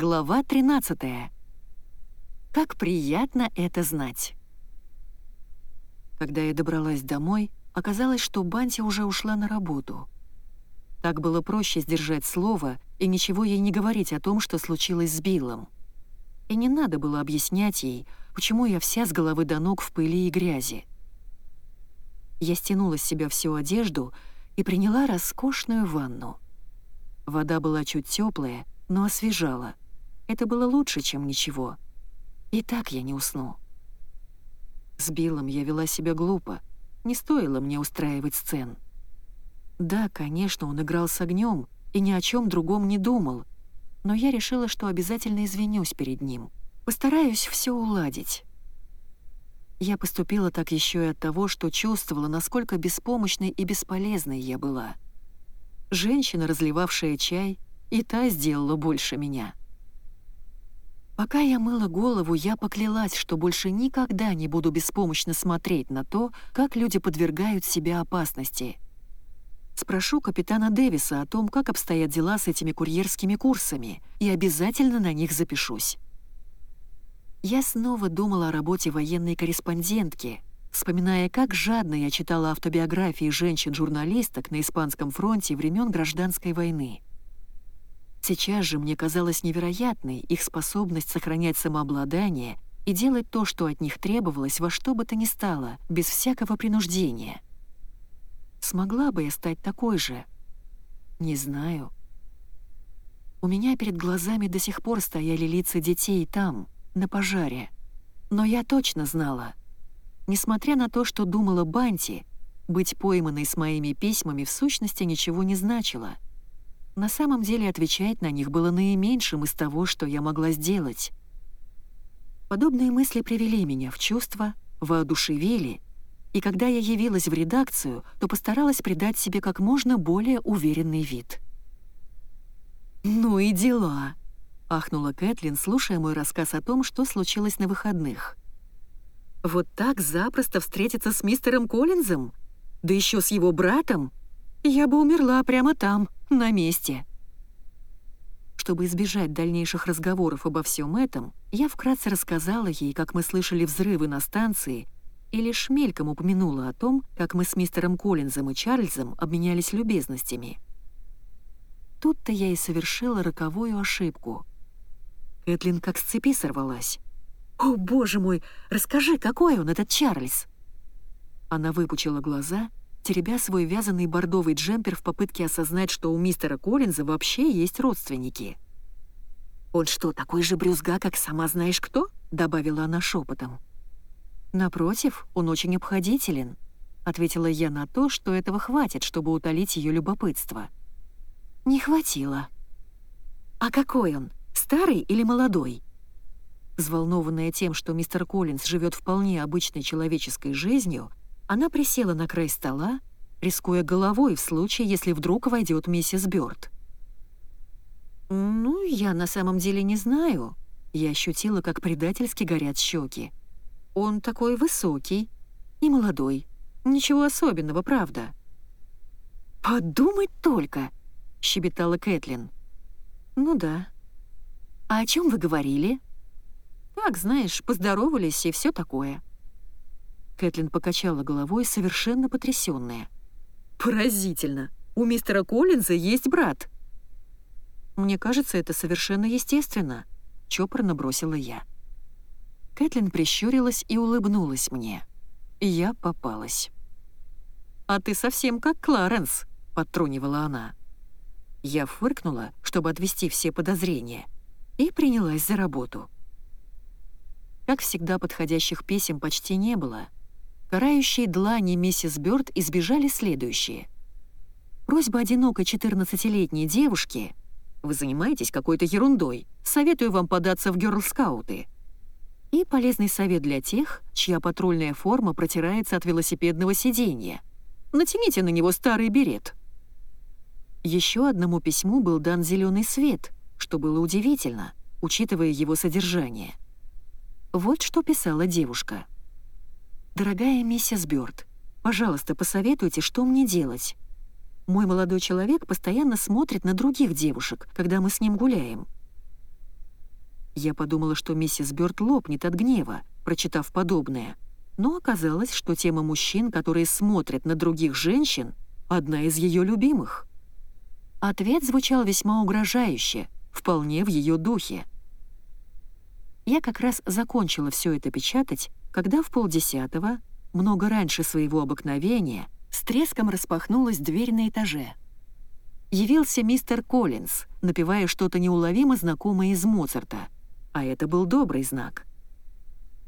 Глава 13. Как приятно это знать. Когда я добралась домой, оказалось, что Банти уже ушла на работу. Так было проще сдержать слово и ничего ей не говорить о том, что случилось с Биллом. И не надо было объяснять ей, почему я вся с головы до ног в пыли и грязи. Я стянула с себя всю одежду и приняла роскошную ванну. Вода была чуть теплая, но освежала. Это было лучше, чем ничего. И так я не усну. С Биллом я вела себя глупо. Не стоило мне устраивать сцен. Да, конечно, он играл с огнем и ни о чем другом не думал, но я решила, что обязательно извинюсь перед ним. Постараюсь все уладить. Я поступила так еще и от того, что чувствовала, насколько беспомощной и бесполезной я была. Женщина, разливавшая чай, и та сделала больше меня. Пока я мыла голову, я поклялась, что больше никогда не буду беспомощно смотреть на то, как люди подвергают себя опасности. Спрошу капитана Дэвиса о том, как обстоят дела с этими курьерскими курсами, и обязательно на них запишусь. Я снова думала о работе военной корреспондентки, вспоминая, как жадно я читала автобиографии женщин-журналисток на Испанском фронте времен Гражданской войны. Сейчас же мне казалось невероятной их способность сохранять самообладание и делать то, что от них требовалось, во что бы то ни стало, без всякого принуждения. Смогла бы я стать такой же? Не знаю. У меня перед глазами до сих пор стояли лица детей там — на пожаре. Но я точно знала. Несмотря на то, что думала Банти, быть пойманной с моими письмами в сущности ничего не значило. На самом деле отвечать на них было наименьшим из того, что я могла сделать. Подобные мысли привели меня в чувство, воодушевили, и когда я явилась в редакцию, то постаралась придать себе как можно более уверенный вид. «Ну и дела!» — ахнула Кэтлин, слушая мой рассказ о том, что случилось на выходных. «Вот так запросто встретиться с мистером Коллинзом? Да еще с его братом? Я бы умерла прямо там, на месте». Чтобы избежать дальнейших разговоров обо всем этом, я вкратце рассказала ей, как мы слышали взрывы на станции, и лишь мельком упомянула о том, как мы с мистером Коллинзом и Чарльзом обменялись любезностями. Тут-то я и совершила роковую ошибку — Кэтлин как с цепи сорвалась. «О, боже мой, расскажи, какой он, этот Чарльз?» Она выпучила глаза, теребя свой вязаный бордовый джемпер в попытке осознать, что у мистера Коллинза вообще есть родственники. «Он что, такой же брюзга, как сама знаешь кто?» — добавила она шепотом. «Напротив, он очень обходителен», — ответила я на то, что этого хватит, чтобы утолить ее любопытство. «Не хватило». «А какой он? Старый или молодой?» Взволнованная тем, что мистер Коллинз живет вполне обычной человеческой жизнью, она присела на край стола, рискуя головой в случае, если вдруг войдет миссис Бёрд. «Ну, я на самом деле не знаю». Я ощутила, как предательски горят щеки. «Он такой высокий и молодой. Ничего особенного, правда». «Подумать только!» — щебетала Кэтлин. «Ну да, «А о чем вы говорили?» «Так, знаешь, поздоровались и все такое». Кэтлин покачала головой, совершенно потрясённая. «Поразительно! У мистера Коллинза есть брат!» «Мне кажется, это совершенно естественно», — чопорно бросила я. Кэтлин прищурилась и улыбнулась мне. Я попалась. «А ты совсем как Кларенс», — подтрунивала она. Я фыркнула, чтобы отвести все подозрения — и принялась за работу. Как всегда, подходящих песен почти не было. Карающие длани миссис Бёрд избежали следующие. Просьба одинокой 14-летней девушки «Вы занимаетесь какой-то ерундой, советую вам податься в гёрлскауты». И полезный совет для тех, чья патрульная форма протирается от велосипедного сиденья. Натяните на него старый берет. Еще одному письму был дан зеленый свет — что было удивительно, учитывая его содержание. Вот что писала девушка. «Дорогая миссис Бёрд, пожалуйста, посоветуйте, что мне делать. Мой молодой человек постоянно смотрит на других девушек, когда мы с ним гуляем. Я подумала, что миссис Бёрд лопнет от гнева, прочитав подобное. Но оказалось, что тема мужчин, которые смотрят на других женщин, одна из ее любимых. Ответ звучал весьма угрожающе, вполне в ее духе. Я как раз закончила все это печатать, когда в полдесятого, много раньше своего обыкновения, с треском распахнулась дверь на этаже. Явился мистер Коллинз, напевая что-то неуловимо знакомое из Моцарта, а это был добрый знак.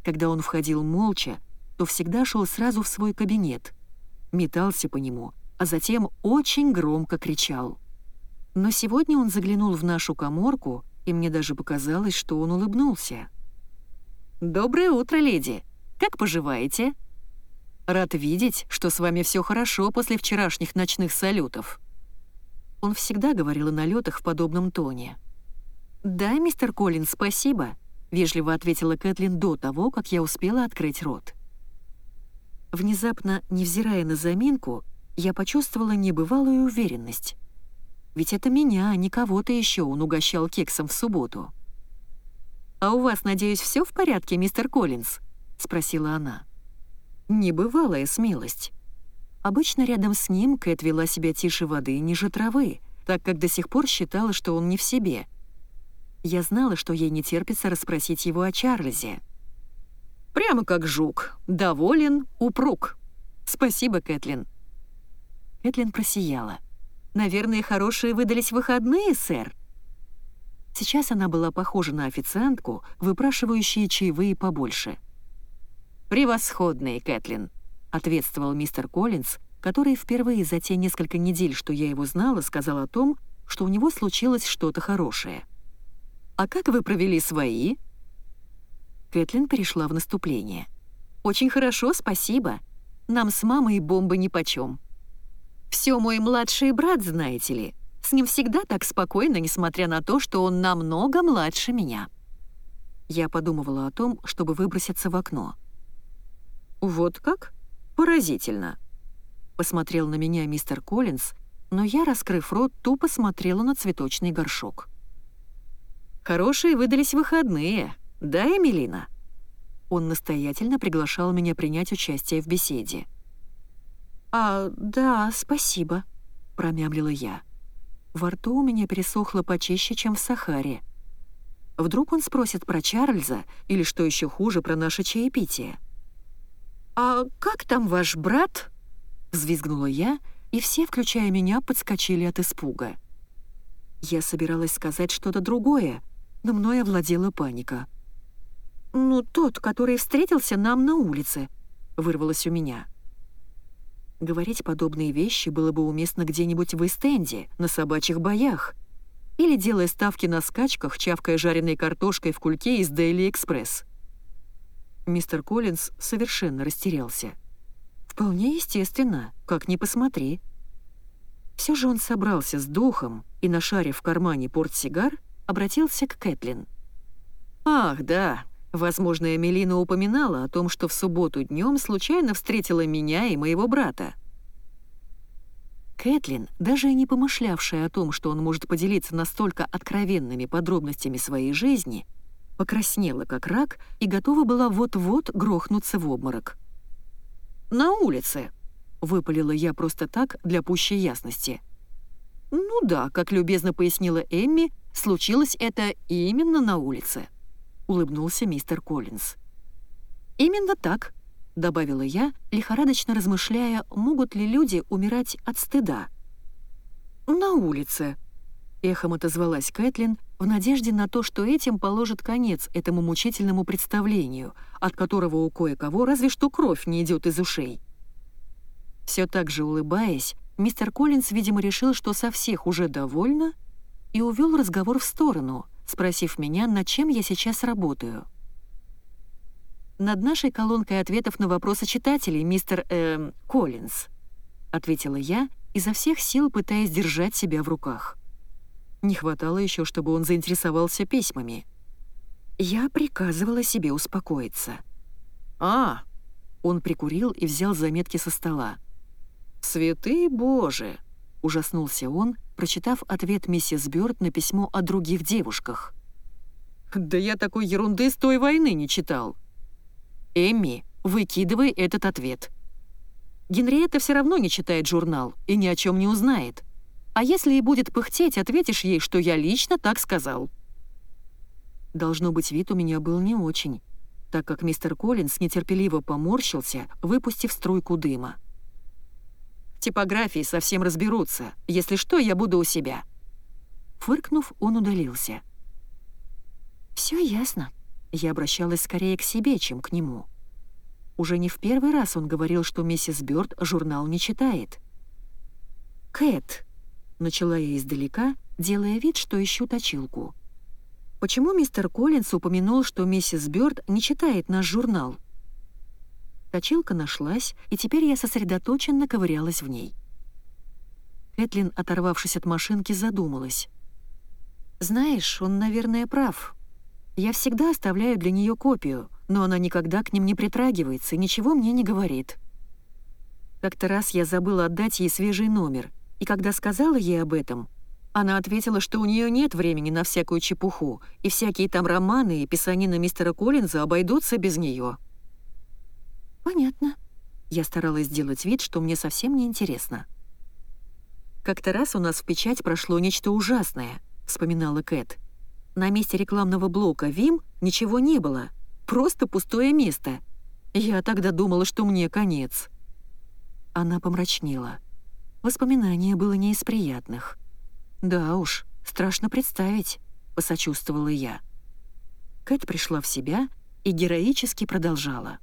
Когда он входил молча, то всегда шел сразу в свой кабинет, метался по нему, а затем очень громко кричал. Но сегодня он заглянул в нашу коморку и мне даже показалось, что он улыбнулся. «Доброе утро, леди! Как поживаете?» «Рад видеть, что с вами все хорошо после вчерашних ночных салютов». Он всегда говорил о налетах в подобном тоне. «Да, мистер Коллин, спасибо», — вежливо ответила Кэтлин до того, как я успела открыть рот. Внезапно, невзирая на заминку, я почувствовала небывалую уверенность. Ведь это меня, а не кого-то еще он угощал кексом в субботу. «А у вас, надеюсь, все в порядке, мистер Коллинз?» — спросила она. Небывалая смелость. Обычно рядом с ним Кэт вела себя тише воды ниже травы, так как до сих пор считала, что он не в себе. Я знала, что ей не терпится расспросить его о Чарльзе. «Прямо как жук. Доволен, упруг. Спасибо, Кэтлин». Кэтлин просияла. Наверное, хорошие выдались выходные, сэр». Сейчас она была похожа на официантку, выпрашивающую чаевые побольше. «Превосходные, Кэтлин», — ответствовал мистер Коллинз, который впервые за те несколько недель, что я его знала, сказал о том, что у него случилось что-то хорошее. «А как вы провели свои?» Кэтлин перешла в наступление. «Очень хорошо, спасибо. Нам с мамой бомбы нипочем. Все мой младший брат, знаете ли. С ним всегда так спокойно, несмотря на то, что он намного младше меня. Я подумывала о том, чтобы выброситься в окно. «Вот как? Поразительно!» Посмотрел на меня мистер Коллинз, но я, раскрыв рот, тупо смотрела на цветочный горшок. «Хорошие выдались выходные, да, Эмилина?» Он настоятельно приглашал меня принять участие в беседе. «А, да, спасибо», — промямлила я. Во рту у меня пересохло почище, чем в Сахаре. Вдруг он спросит про Чарльза или, что еще хуже, про наше чаепитие. «А как там ваш брат?» — взвизгнула я, и все, включая меня, подскочили от испуга. Я собиралась сказать что-то другое, но мной овладела паника. «Ну, тот, который встретился нам на улице», — вырвалось у меня. Говорить подобные вещи было бы уместно где-нибудь в Эстенде, на собачьих боях. Или делая ставки на скачках, чавкая жареной картошкой в кульке из Daily Express. Мистер Коллинз совершенно растерялся. Вполне естественно, как ни посмотри. Все же он собрался с духом и, нашарив в кармане портсигар, обратился к Кэтлин. «Ах, да, Возможно, Эмилина упоминала о том, что в субботу днем случайно встретила меня и моего брата. Кэтлин, даже не помышлявшая о том, что он может поделиться настолько откровенными подробностями своей жизни, покраснела как рак и готова была вот-вот грохнуться в обморок. «На улице», — выпалила я просто так, для пущей ясности. «Ну да, как любезно пояснила Эмми, случилось это именно на улице» улыбнулся мистер Коллинз. «Именно так», — добавила я, лихорадочно размышляя, могут ли люди умирать от стыда. «На улице», — эхом отозвалась Кэтлин в надежде на то, что этим положит конец этому мучительному представлению, от которого у кое-кого разве что кровь не идет из ушей. Все так же улыбаясь, мистер Коллинз, видимо, решил, что со всех уже довольно, и увел разговор в сторону — спросив меня, над чем я сейчас работаю. «Над нашей колонкой ответов на вопросы читателей, мистер, э, Коллинз», — ответила я, изо всех сил пытаясь держать себя в руках. Не хватало еще, чтобы он заинтересовался письмами. Я приказывала себе успокоиться. «А!» — он прикурил и взял заметки со стола. «Святый Боже!» — ужаснулся он, прочитав ответ миссис Бёрд на письмо о других девушках. Да я такой ерунды с той войны не читал. Эмми, выкидывай этот ответ. Генриетта все равно не читает журнал и ни о чем не узнает. А если и будет пыхтеть, ответишь ей, что я лично так сказал. Должно быть, вид у меня был не очень, так как мистер Коллинс нетерпеливо поморщился, выпустив струйку дыма. В типографии совсем разберутся. Если что, я буду у себя. Фыркнув, он удалился. Все ясно. Я обращалась скорее к себе, чем к нему. Уже не в первый раз он говорил, что миссис Бёрд журнал не читает. «Кэт», — начала я издалека, делая вид, что ищу точилку. «Почему мистер Коллинс упомянул, что миссис Бёрд не читает наш журнал?» Точилка нашлась, и теперь я сосредоточенно ковырялась в ней. Кэтлин, оторвавшись от машинки, задумалась. «Знаешь, он, наверное, прав. Я всегда оставляю для нее копию, но она никогда к ним не притрагивается и ничего мне не говорит. Как-то раз я забыла отдать ей свежий номер, и когда сказала ей об этом, она ответила, что у нее нет времени на всякую чепуху, и всякие там романы и писанины мистера Коллинза обойдутся без нее. «Понятно». Я старалась сделать вид, что мне совсем не интересно. «Как-то раз у нас в печать прошло нечто ужасное», — вспоминала Кэт. «На месте рекламного блока «Вим» ничего не было, Просто пустое место. Я тогда думала, что мне конец». Она помрачнела. Воспоминание было не из приятных. «Да уж, страшно представить», — посочувствовала я. Кэт пришла в себя и героически продолжала.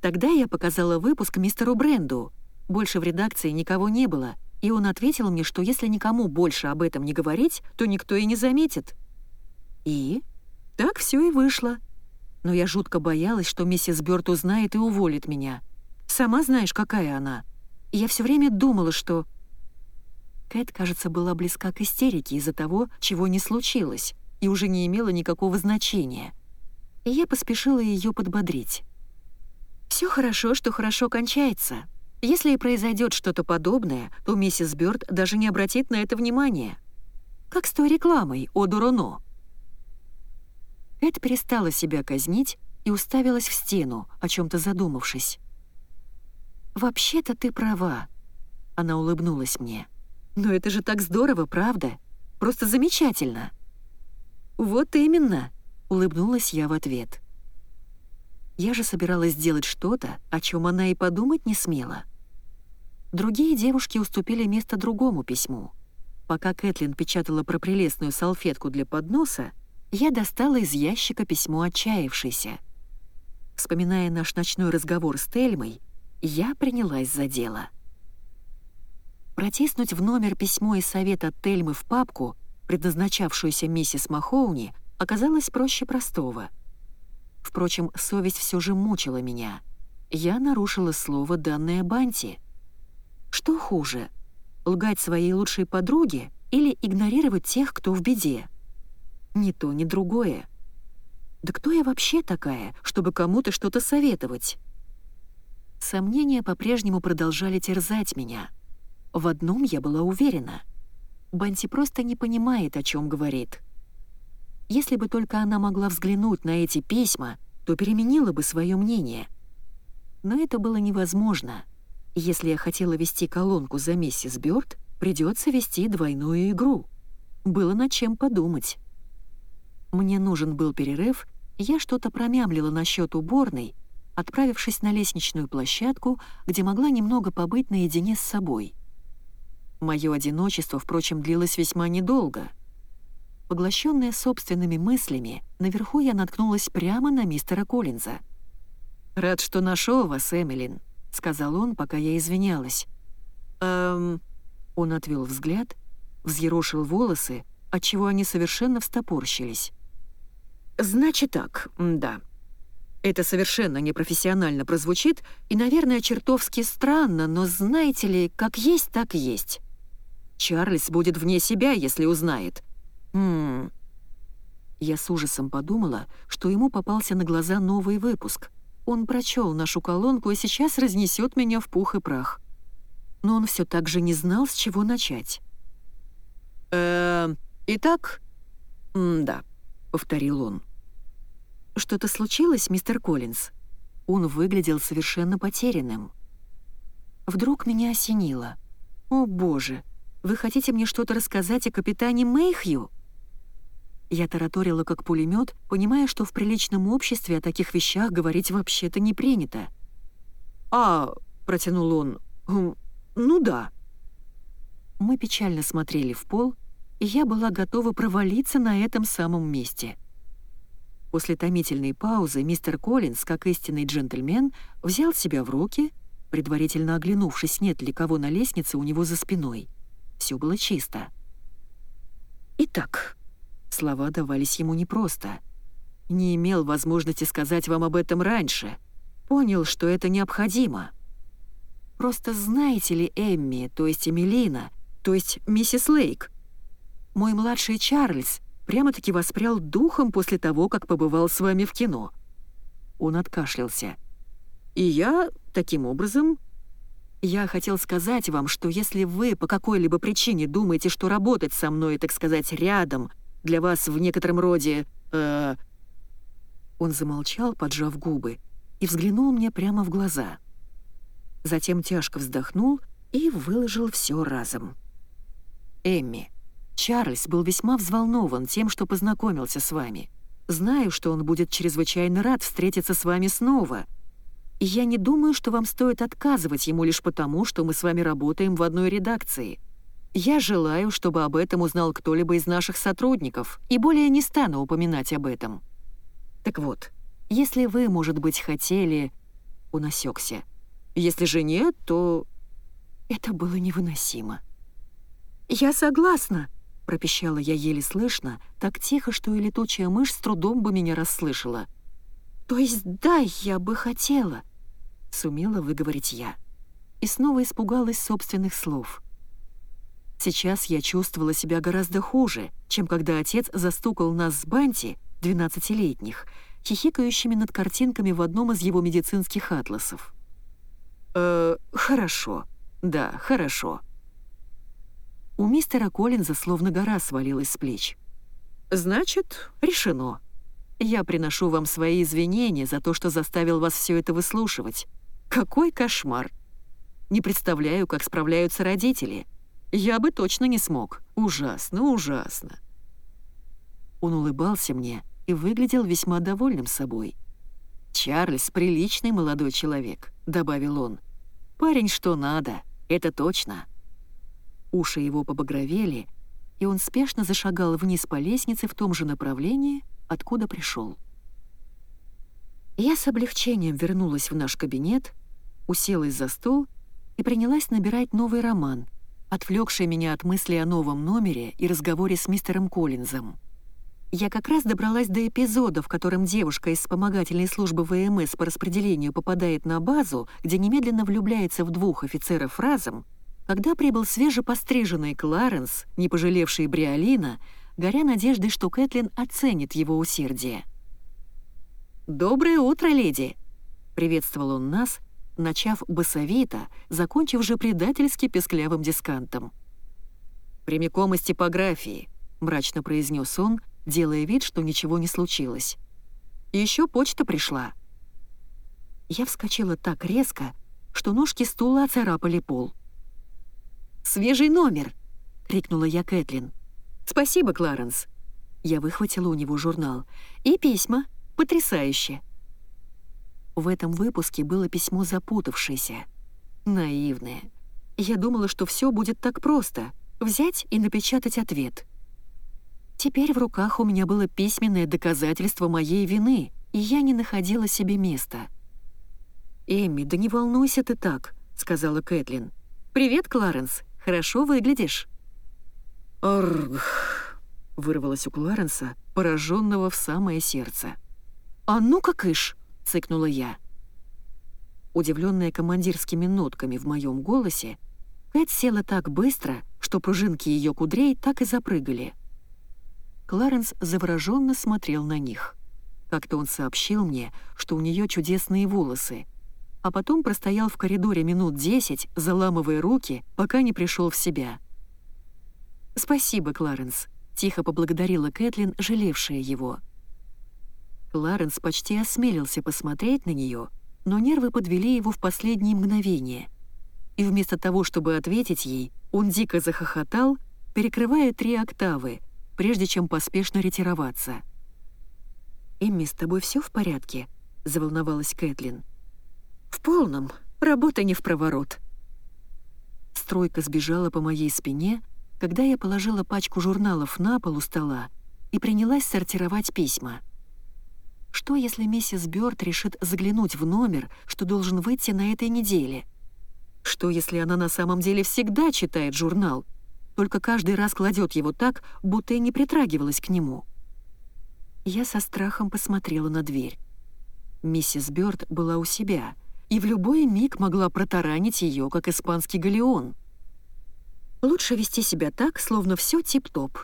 Тогда я показала выпуск мистеру Бренду. Больше в редакции никого не было, и он ответил мне, что если никому больше об этом не говорить, то никто и не заметит. И так все и вышло но я жутко боялась, что миссис Бёрд узнает и уволит меня. Сама знаешь, какая она. Я все время думала, что... Кэт, кажется, была близка к истерике из-за того, чего не случилось, и уже не имела никакого значения. И я поспешила ее подбодрить. Все хорошо, что хорошо кончается. Если и произойдет что-то подобное, то миссис Бёрд даже не обратит на это внимания. Как с той рекламой о Дуроно. Эд перестала себя казнить и уставилась в стену, о чем то задумавшись. «Вообще-то ты права», — она улыбнулась мне. «Но это же так здорово, правда? Просто замечательно!» «Вот именно!» — улыбнулась я в ответ. Я же собиралась сделать что-то, о чем она и подумать не смела. Другие девушки уступили место другому письму. Пока Кэтлин печатала про прелестную салфетку для подноса, я достала из ящика письмо отчаявшейся. Вспоминая наш ночной разговор с Тельмой, я принялась за дело. Протиснуть в номер письмо из совета Тельмы в папку, предназначавшуюся миссис Махоуни, оказалось проще простого. Впрочем, совесть все же мучила меня. Я нарушила слово, данное Банти. Что хуже, лгать своей лучшей подруге или игнорировать тех, кто в беде? Ни то, ни другое. Да кто я вообще такая, чтобы кому-то что-то советовать? Сомнения по-прежнему продолжали терзать меня. В одном я была уверена. Банти просто не понимает, о чем говорит. Если бы только она могла взглянуть на эти письма, то переменила бы свое мнение. Но это было невозможно. Если я хотела вести колонку за миссис Бёрд, придется вести двойную игру. Было над чем подумать. Мне нужен был перерыв, я что-то промямлила насчет уборной, отправившись на лестничную площадку, где могла немного побыть наедине с собой. Мое одиночество, впрочем, длилось весьма недолго. Поглощенная собственными мыслями, наверху я наткнулась прямо на мистера Коллинза. «Рад, что нашел вас, Эмилин», — сказал он, пока я извинялась. «Эм...» Он отвел взгляд, взъерошил волосы, отчего они совершенно встопорщились. «Значит так, да. Это совершенно непрофессионально прозвучит и, наверное, чертовски странно, но знаете ли, как есть, так есть. Чарльз будет вне себя, если узнает. Хм...» Я с ужасом подумала, что ему попался на глаза новый выпуск. Он прочел нашу колонку и сейчас разнесет меня в пух и прах. Но он все так же не знал, с чего начать. «Э, итак, да. повторил он. «Что-то случилось, мистер Коллинз?» Он выглядел совершенно потерянным. Вдруг меня осенило. «О, боже, вы хотите мне что-то рассказать о капитане Мэйхью?» Я тараторила как пулемет, понимая, что в приличном обществе о таких вещах говорить вообще-то не принято. «А...» — протянул он. «Хм, «Ну да». Мы печально смотрели в пол, и я была готова провалиться на этом самом месте. После томительной паузы мистер Коллинз, как истинный джентльмен, взял себя в руки, предварительно оглянувшись, нет ли кого на лестнице у него за спиной. Все было чисто. «Итак», — слова давались ему непросто. «Не имел возможности сказать вам об этом раньше. Понял, что это необходимо». Просто знаете ли Эмми, то есть Эмилина, то есть миссис Лейк? Мой младший Чарльз прямо-таки воспрял духом после того, как побывал с вами в кино». Он откашлялся. «И я, таким образом...» «Я хотел сказать вам, что если вы по какой-либо причине думаете, что работать со мной, так сказать, рядом, для вас в некотором роде...» э... Он замолчал, поджав губы, и взглянул мне прямо в глаза. Затем тяжко вздохнул и выложил все разом. «Эмми, Чарльз был весьма взволнован тем, что познакомился с вами. Знаю, что он будет чрезвычайно рад встретиться с вами снова. И я не думаю, что вам стоит отказывать ему лишь потому, что мы с вами работаем в одной редакции. Я желаю, чтобы об этом узнал кто-либо из наших сотрудников, и более не стану упоминать об этом. Так вот, если вы, может быть, хотели...» Он осекся. «Если же нет, то...» Это было невыносимо. «Я согласна», — пропищала я еле слышно, так тихо, что и летучая мышь с трудом бы меня расслышала. «То есть да, я бы хотела», — сумела выговорить я. И снова испугалась собственных слов. Сейчас я чувствовала себя гораздо хуже, чем когда отец застукал нас с Банти, двенадцатилетних, хихикающими над картинками в одном из его медицинских атласов. «Э, хорошо. Да, хорошо», у мистера Коллинза словно гора свалилась с плеч. «Значит, решено. Я приношу вам свои извинения за то, что заставил вас все это выслушивать. Какой кошмар! Не представляю, как справляются родители. Я бы точно не смог. Ужасно, ужасно». Он улыбался мне и выглядел весьма довольным собой. «Чарльз — приличный молодой человек», — добавил он. «Парень что надо, это точно». Уши его побагровели, и он спешно зашагал вниз по лестнице в том же направлении, откуда пришел. Я с облегчением вернулась в наш кабинет, уселась за стол и принялась набирать новый роман, отвлекший меня от мысли о новом номере и разговоре с мистером Коллинзом. Я как раз добралась до эпизода, в котором девушка из вспомогательной службы ВМС по распределению попадает на базу, где немедленно влюбляется в двух офицеров разом, когда прибыл свежепостриженный Кларенс, не пожалевший Бриолина, горя надеждой, что Кэтлин оценит его усердие. «Доброе утро, леди!» — приветствовал он нас, начав басовито, закончив же предательски песклявым дискантом. «Прямиком из типографии», — мрачно произнес он, делая вид, что ничего не случилось. Еще почта пришла». Я вскочила так резко, что ножки стула оцарапали пол. «Свежий номер!» — крикнула я Кэтлин. «Спасибо, Кларенс!» Я выхватила у него журнал. «И письма. Потрясающе!» В этом выпуске было письмо запутавшееся. Наивное. Я думала, что все будет так просто — взять и напечатать ответ. Теперь в руках у меня было письменное доказательство моей вины, и я не находила себе места. «Эмми, да не волнуйся ты так», — сказала Кэтлин. «Привет, Кларенс. Хорошо выглядишь». «Арргх», — вырвалось у Кларенса, пораженного в самое сердце. «А ну-ка, кыш!» — цыкнула я. Удивленная командирскими нотками в моем голосе, Кэт села так быстро, что пружинки ее кудрей так и запрыгали. Кларенс завороженно смотрел на них. Как-то он сообщил мне, что у нее чудесные волосы, а потом простоял в коридоре минут десять, заламывая руки, пока не пришел в себя. «Спасибо, Кларенс», — тихо поблагодарила Кэтлин, жалевшая его. Кларенс почти осмелился посмотреть на нее, но нервы подвели его в последние мгновения. И вместо того, чтобы ответить ей, он дико захохотал, перекрывая три октавы, прежде чем поспешно ретироваться. «Эмми, с тобой все в порядке?» — заволновалась Кэтлин. «В полном. Работа не в проворот». Стройка сбежала по моей спине, когда я положила пачку журналов на пол у стола и принялась сортировать письма. Что, если миссис Бёрд решит заглянуть в номер, что должен выйти на этой неделе? Что, если она на самом деле всегда читает журнал, только каждый раз кладет его так, будто и не притрагивалась к нему? Я со страхом посмотрела на дверь. Миссис Бёрд была у себя и в любой миг могла протаранить ее, как испанский галеон. Лучше вести себя так, словно все тип-топ.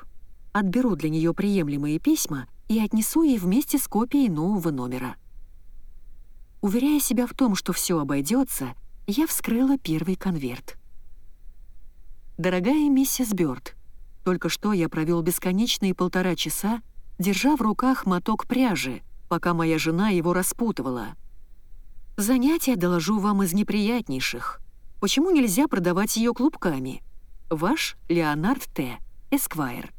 Отберу для нее приемлемые письма и отнесу ей вместе с копией нового номера. Уверяя себя в том, что все обойдется, я вскрыла первый конверт. «Дорогая миссис Бёрд, только что я провел бесконечные полтора часа, держа в руках моток пряжи, пока моя жена его распутывала. Занятие, доложу вам, из неприятнейших. Почему нельзя продавать ее клубками?» Ваш Леонард Т. Эсквайр.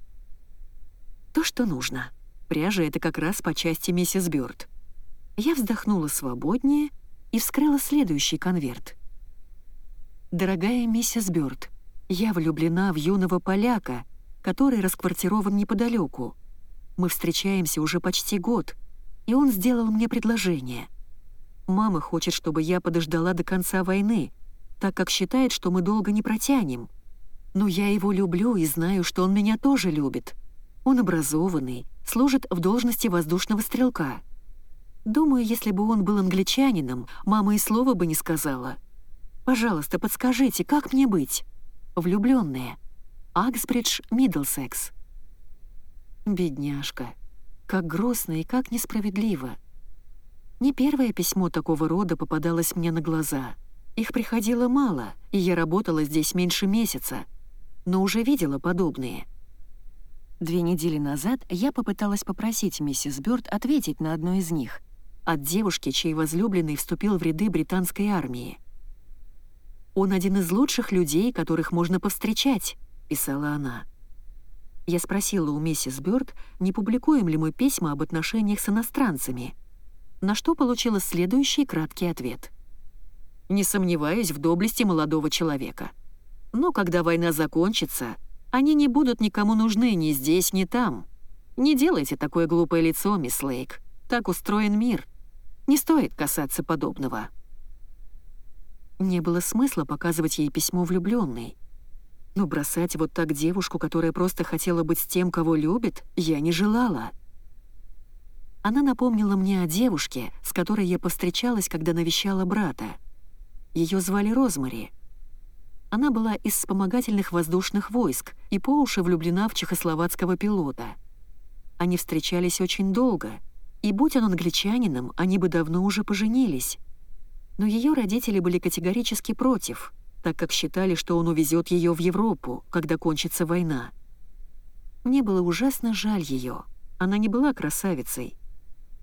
То, что нужно. Пряжа — это как раз по части миссис Бёрд. Я вздохнула свободнее и вскрыла следующий конверт. «Дорогая миссис Бёрд, я влюблена в юного поляка, который расквартирован неподалеку. Мы встречаемся уже почти год, и он сделал мне предложение. Мама хочет, чтобы я подождала до конца войны, так как считает, что мы долго не протянем. Но я его люблю и знаю, что он меня тоже любит. Он образованный, служит в должности воздушного стрелка. Думаю, если бы он был англичанином, мама и слова бы не сказала. Пожалуйста, подскажите, как мне быть? Влюбленные. Аксбридж, Миддлсекс. Бедняжка. Как грустно и как несправедливо. Не первое письмо такого рода попадалось мне на глаза. Их приходило мало, и я работала здесь меньше месяца — но уже видела подобные. Две недели назад я попыталась попросить миссис Бёрд ответить на одно из них от девушки, чей возлюбленный вступил в ряды британской армии. «Он один из лучших людей, которых можно повстречать», — писала она. Я спросила у миссис Бёрд, не публикуем ли мы письма об отношениях с иностранцами, на что получила следующий краткий ответ. «Не сомневаюсь в доблести молодого человека. Но когда война закончится, они не будут никому нужны ни здесь, ни там. Не делайте такое глупое лицо, мисс Лейк. Так устроен мир. Не стоит касаться подобного. Не было смысла показывать ей письмо влюбленной. Но бросать вот так девушку, которая просто хотела быть с тем, кого любит, я не желала. Она напомнила мне о девушке, с которой я повстречалась, когда навещала брата. Ее звали Розмари — она была из вспомогательных воздушных войск и по уши влюблена в чехословацкого пилота. Они встречались очень долго, и будь он англичанином, они бы давно уже поженились. Но ее родители были категорически против, так как считали, что он увезет ее в Европу, когда кончится война. Мне было ужасно жаль ее. Она не была красавицей.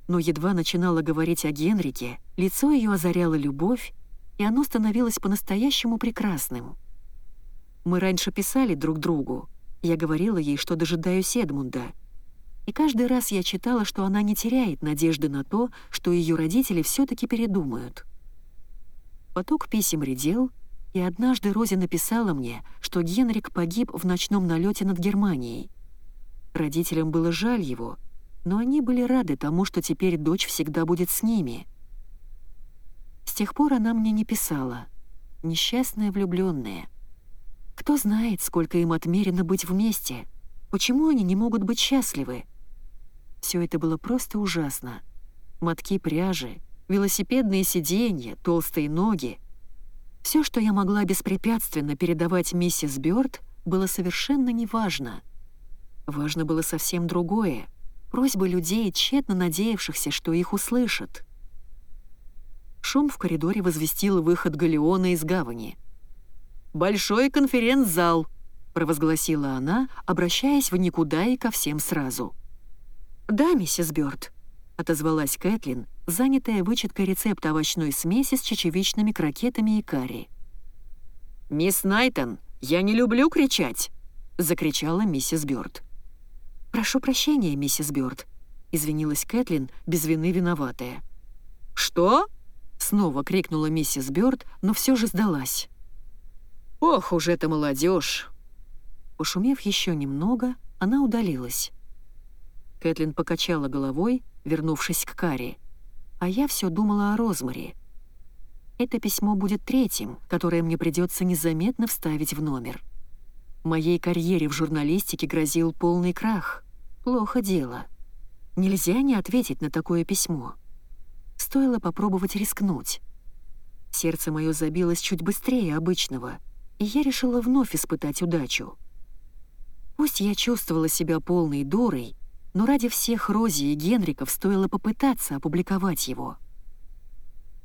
Но едва начинала говорить о Генрике, лицо ее озаряло любовь, и оно становилось по-настоящему прекрасным. Мы раньше писали друг другу. Я говорила ей, что дожидаюсь Эдмунда. И каждый раз я читала, что она не теряет надежды на то, что ее родители все таки передумают. Поток писем редел, и однажды Рози написала мне, что Генрик погиб в ночном налете над Германией. Родителям было жаль его, но они были рады тому, что теперь дочь всегда будет с ними — с тех пор она мне не писала. Несчастная влюбленная. Кто знает, сколько им отмерено быть вместе? Почему они не могут быть счастливы? Все это было просто ужасно. Мотки пряжи, велосипедные сиденья, толстые ноги. Все, что я могла беспрепятственно передавать миссис Бёрд, было совершенно неважно. Важно было совсем другое — просьбы людей, тщетно надеявшихся, что их услышат. Шум в коридоре возвестил выход галеона из гавани. «Большой конференц-зал!» — провозгласила она, обращаясь в никуда и ко всем сразу. «Да, миссис Бёрд», — отозвалась Кэтлин, занятая вычеткой рецепта овощной смеси с чечевичными крокетами и карри. «Мисс Найтон, я не люблю кричать!» — закричала миссис Бёрд. «Прошу прощения, миссис Бёрд», — извинилась Кэтлин, без вины виноватая. «Что?» — снова крикнула миссис Бёрд, но все же сдалась. «Ох уж эта молодежь! Пошумев еще немного, она удалилась. Кэтлин покачала головой, вернувшись к Карри. А я все думала о Розмари. Это письмо будет третьим, которое мне придется незаметно вставить в номер. Моей карьере в журналистике грозил полный крах. Плохо дело. Нельзя не ответить на такое письмо. Стоило попробовать рискнуть. Сердце мое забилось чуть быстрее обычного, и я решила вновь испытать удачу. Пусть я чувствовала себя полной дурой, но ради всех Рози и Генриков стоило попытаться опубликовать его.